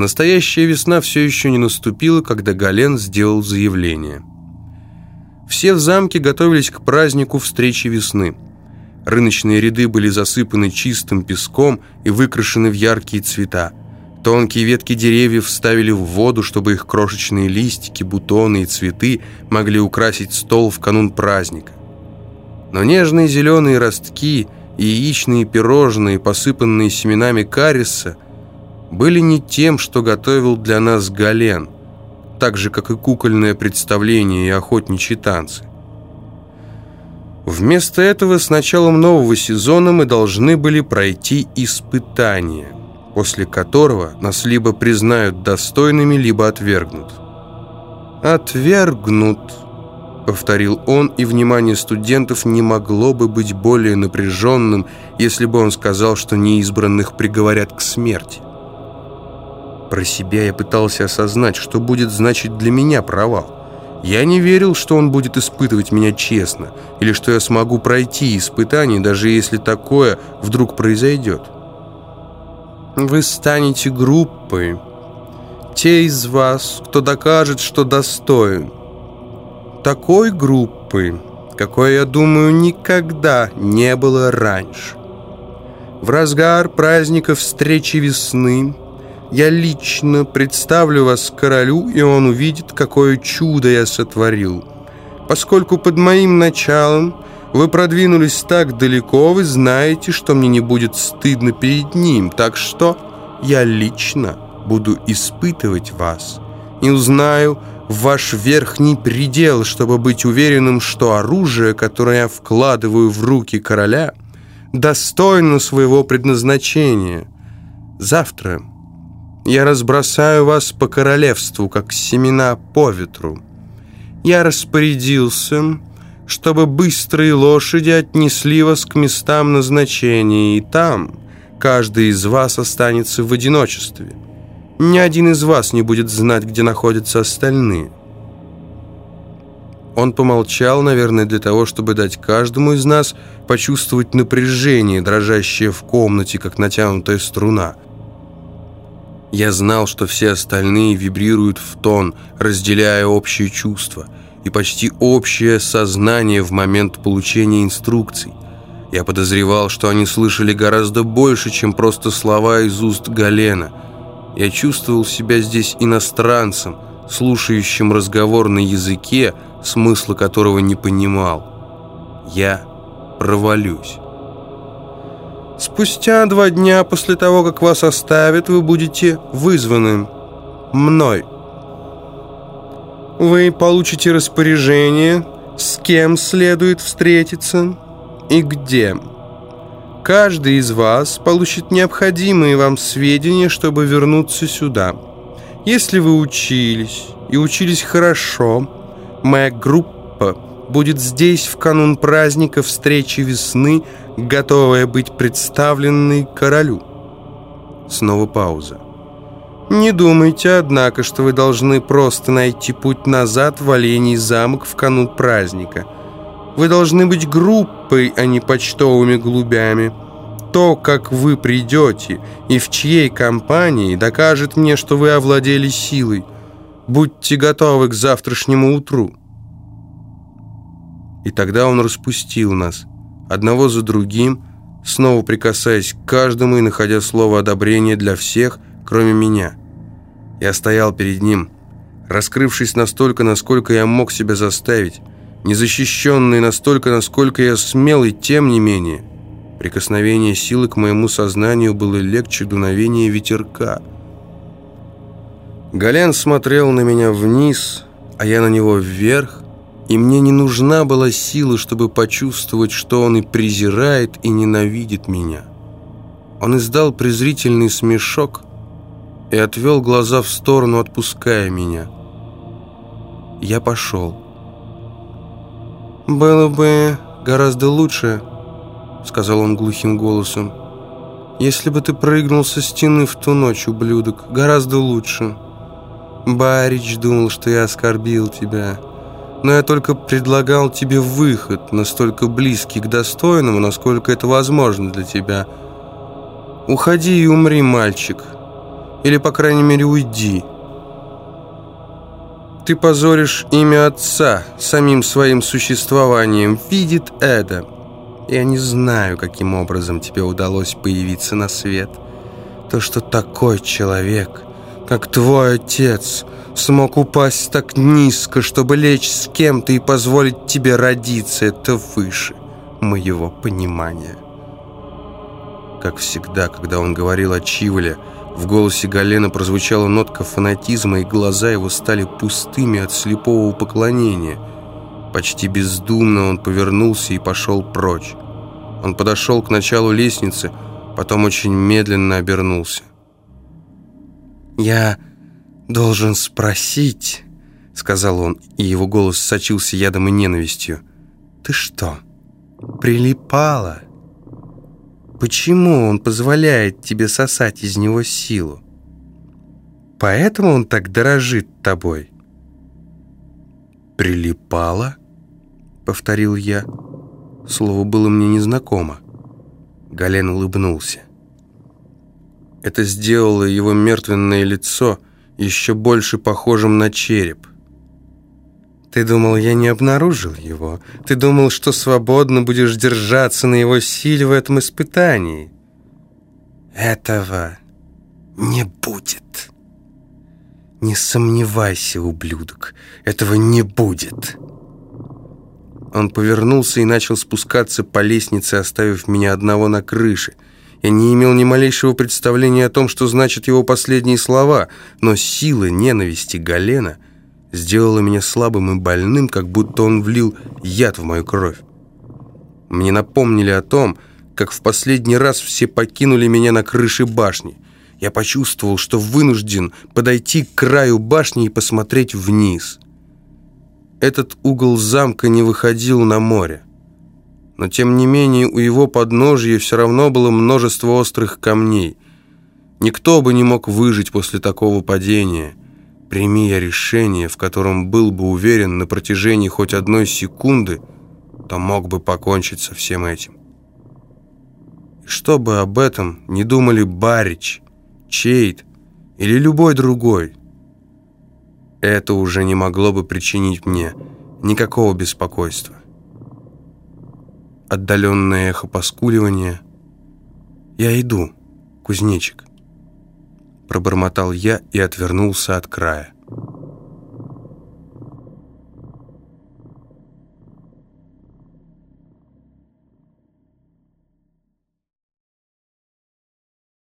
Настоящая весна все еще не наступила, когда Гален сделал заявление. Все в замке готовились к празднику встречи весны. Рыночные ряды были засыпаны чистым песком и выкрашены в яркие цвета. Тонкие ветки деревьев вставили в воду, чтобы их крошечные листики, бутоны и цветы могли украсить стол в канун праздника. Но нежные зеленые ростки и яичные пирожные, посыпанные семенами кариса, были не тем, что готовил для нас Гален – так же, как и кукольное представление и охотничьи танцы. Вместо этого с началом нового сезона мы должны были пройти испытание, после которого нас либо признают достойными, либо отвергнут. «Отвергнут», — повторил он, и внимание студентов не могло бы быть более напряженным, если бы он сказал, что неизбранных приговорят к смерти. Про себя я пытался осознать, что будет значить для меня провал. Я не верил, что он будет испытывать меня честно, или что я смогу пройти испытание, даже если такое вдруг произойдет. Вы станете группой. Те из вас, кто докажет, что достоин. Такой группы, какой, я думаю, никогда не было раньше. В разгар праздника встречи весны я лично представлю вас королю, и он увидит, какое чудо я сотворил. Поскольку под моим началом вы продвинулись так далеко, вы знаете, что мне не будет стыдно перед ним, так что я лично буду испытывать вас и узнаю ваш верхний предел, чтобы быть уверенным, что оружие, которое я вкладываю в руки короля, достойно своего предназначения. Завтра я разбросаю вас по королевству, как семена по ветру. Я распорядился, чтобы быстрые лошади отнесли вас к местам назначения, и там каждый из вас останется в одиночестве. Ни один из вас не будет знать, где находятся остальные». Он помолчал, наверное, для того, чтобы дать каждому из нас почувствовать напряжение, дрожащее в комнате, как натянутая струна – я знал, что все остальные вибрируют в тон, разделяя общее чувство и почти общее сознание в момент получения инструкций. Я подозревал, что они слышали гораздо больше, чем просто слова из уст Галена. Я чувствовал себя здесь иностранцем, слушающим разговор на языке, смысла которого не понимал. Я провалюсь. Спустя два дня после того, как вас оставят, вы будете вызваны мной. Вы получите распоряжение, с кем следует встретиться и где. Каждый из вас получит необходимые вам сведения, чтобы вернуться сюда. Если вы учились и учились хорошо, моя группа будет здесь в канун праздника встречи весны – готовая быть представленной королю. Снова пауза. Не думайте, однако, что вы должны просто найти путь назад в Оленей замок в канун праздника. Вы должны быть группой, а не почтовыми голубями. То, как вы придете и в чьей компании, докажет мне, что вы овладели силой. Будьте готовы к завтрашнему утру. И тогда он распустил нас – одного за другим, снова прикасаясь к каждому и находя слово одобрения для всех, кроме меня. Я стоял перед ним, раскрывшись настолько, насколько я мог себя заставить, незащищенный настолько, насколько я смел, и тем не менее. Прикосновение силы к моему сознанию было легче дуновения ветерка. Гален смотрел на меня вниз, а я на него вверх, и мне не нужна была сила, чтобы почувствовать, что он и презирает, и ненавидит меня. Он издал презрительный смешок и отвел глаза в сторону, отпуская меня. Я пошел. «Было бы гораздо лучше», — сказал он глухим голосом, «если бы ты прыгнул со стены в ту ночь, ублюдок, гораздо лучше. Барич думал, что я оскорбил тебя» но я только предлагал тебе выход, настолько близкий к достойному, насколько это возможно для тебя. Уходи и умри, мальчик. Или, по крайней мере, уйди. Ты позоришь имя отца самим своим существованием. Видит это. Я не знаю, каким образом тебе удалось появиться на свет. То, что такой человек, как твой отец, смог упасть так низко, чтобы лечь с кем-то и позволить тебе родиться, это выше моего понимания. Как всегда, когда он говорил о Чиволе, в голосе Галена прозвучала нотка фанатизма, и глаза его стали пустыми от слепого поклонения. Почти бездумно он повернулся и пошел прочь. Он подошел к началу лестницы, потом очень медленно обернулся. «Я должен спросить», — сказал он, и его голос сочился ядом и ненавистью. «Ты что, прилипала?» Почему он позволяет тебе сосать из него силу? Поэтому он так дорожит тобой. «Прилипало?» — повторил я. Слово было мне незнакомо. Гален улыбнулся. Это сделало его мертвенное лицо еще больше похожим на череп. Ты думал, я не обнаружил его? Ты думал, что свободно будешь держаться на его силе в этом испытании? Этого не будет. Не сомневайся, ублюдок, этого не будет. Он повернулся и начал спускаться по лестнице, оставив меня одного на крыше. Я не имел ни малейшего представления о том, что значат его последние слова, но сила ненависти Галена — сделало меня слабым и больным, как будто он влил яд в мою кровь. Мне напомнили о том, как в последний раз все покинули меня на крыше башни. Я почувствовал, что вынужден подойти к краю башни и посмотреть вниз. Этот угол замка не выходил на море. Но тем не менее у его подножия все равно было множество острых камней. Никто бы не мог выжить после такого падения. Прими я решение, в котором был бы уверен на протяжении хоть одной секунды, то мог бы покончить со всем этим. И что бы об этом не думали Барич, Чейт или любой другой, это уже не могло бы причинить мне никакого беспокойства. Отдаленное эхо поскуливания. «Я иду, кузнечик» пробормотал я и отвернулся от края.